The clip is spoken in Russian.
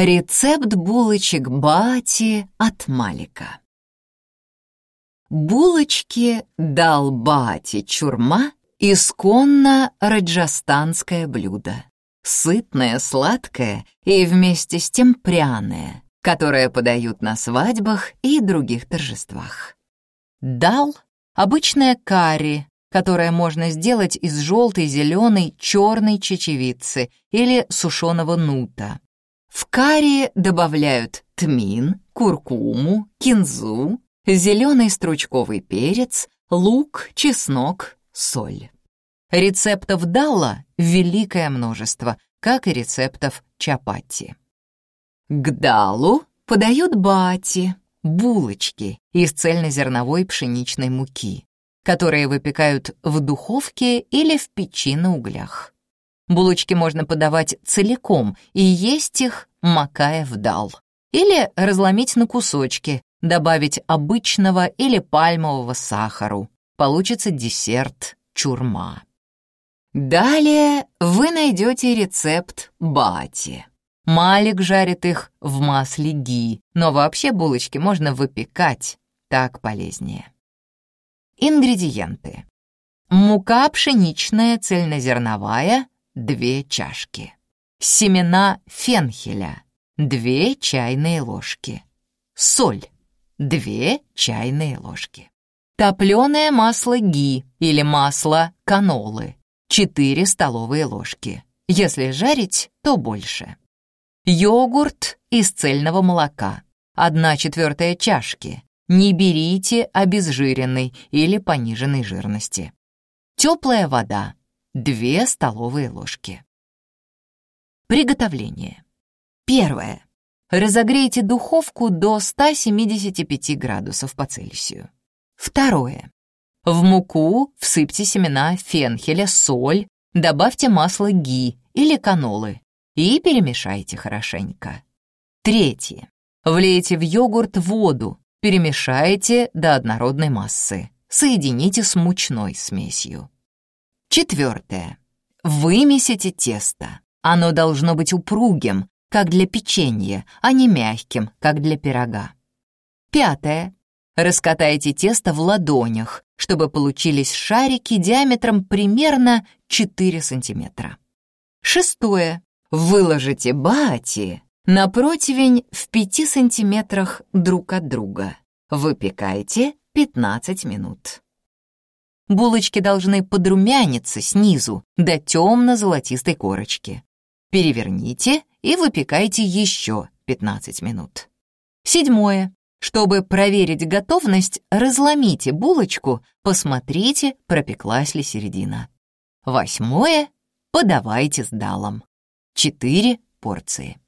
Рецепт булочек Бати от Малика. Булочки дал Бати Чурма исконно раджастанское блюдо. Сытное, сладкое и вместе с тем пряное, которое подают на свадьбах и других торжествах. Дал — обычное карри, которое можно сделать из желтой, зеленой, черной чечевицы или сушеного нута. В карри добавляют тмин, куркуму, кинзу, зеленый стручковый перец, лук, чеснок, соль. Рецептов дала великое множество, как и рецептов чапати. К далу подают бати, булочки из цельнозерновой пшеничной муки, которые выпекают в духовке или в печи на углях. Булочки можно подавать целиком и есть их, макая в дал. Или разломить на кусочки, добавить обычного или пальмового сахару. Получится десерт чурма. Далее вы найдете рецепт бати. Малик жарит их в масле ги, но вообще булочки можно выпекать, так полезнее. Ингредиенты. Мука пшеничная цельнозерновая — 2 чашки. Семена фенхеля — 2 чайные ложки. Соль — 2 чайные ложки. Топленое масло ги или масло канолы — 4 столовые ложки. Если жарить, то больше. Йогурт из цельного молока — 1 четвертая чашки. Не берите обезжиренный или пониженной жирности. Теплая вода — 2 столовые ложки. Приготовление. Первое. Разогрейте духовку до 175 градусов по Цельсию. Второе. В муку всыпьте семена фенхеля, соль, добавьте масло ги или канолы и перемешайте хорошенько. Третье. Влейте в йогурт воду, перемешайте до однородной массы. Соедините с мучной смесью. Четвертое. Вымесите тесто. Оно должно быть упругим, как для печенья, а не мягким, как для пирога. Пятое. Раскатайте тесто в ладонях, чтобы получились шарики диаметром примерно 4 сантиметра. Шестое. Выложите бати на противень в 5 сантиметрах друг от друга. Выпекайте 15 минут. Булочки должны подрумяниться снизу до темно-золотистой корочки. Переверните и выпекайте еще 15 минут. Седьмое. Чтобы проверить готовность, разломите булочку, посмотрите, пропеклась ли середина. Восьмое. Подавайте с далом. Четыре порции.